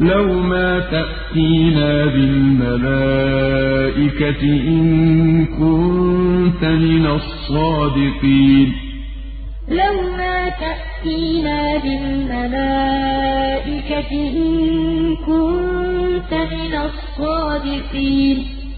لو ما تأتينا بالملائكة إن كنت من الصادقين. لو ما تأتينا بالملائكة إن كنت من الصادقين.